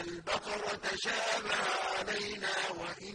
الْبَقَرَ تَشَابَهَ عَلَيْنَا وإن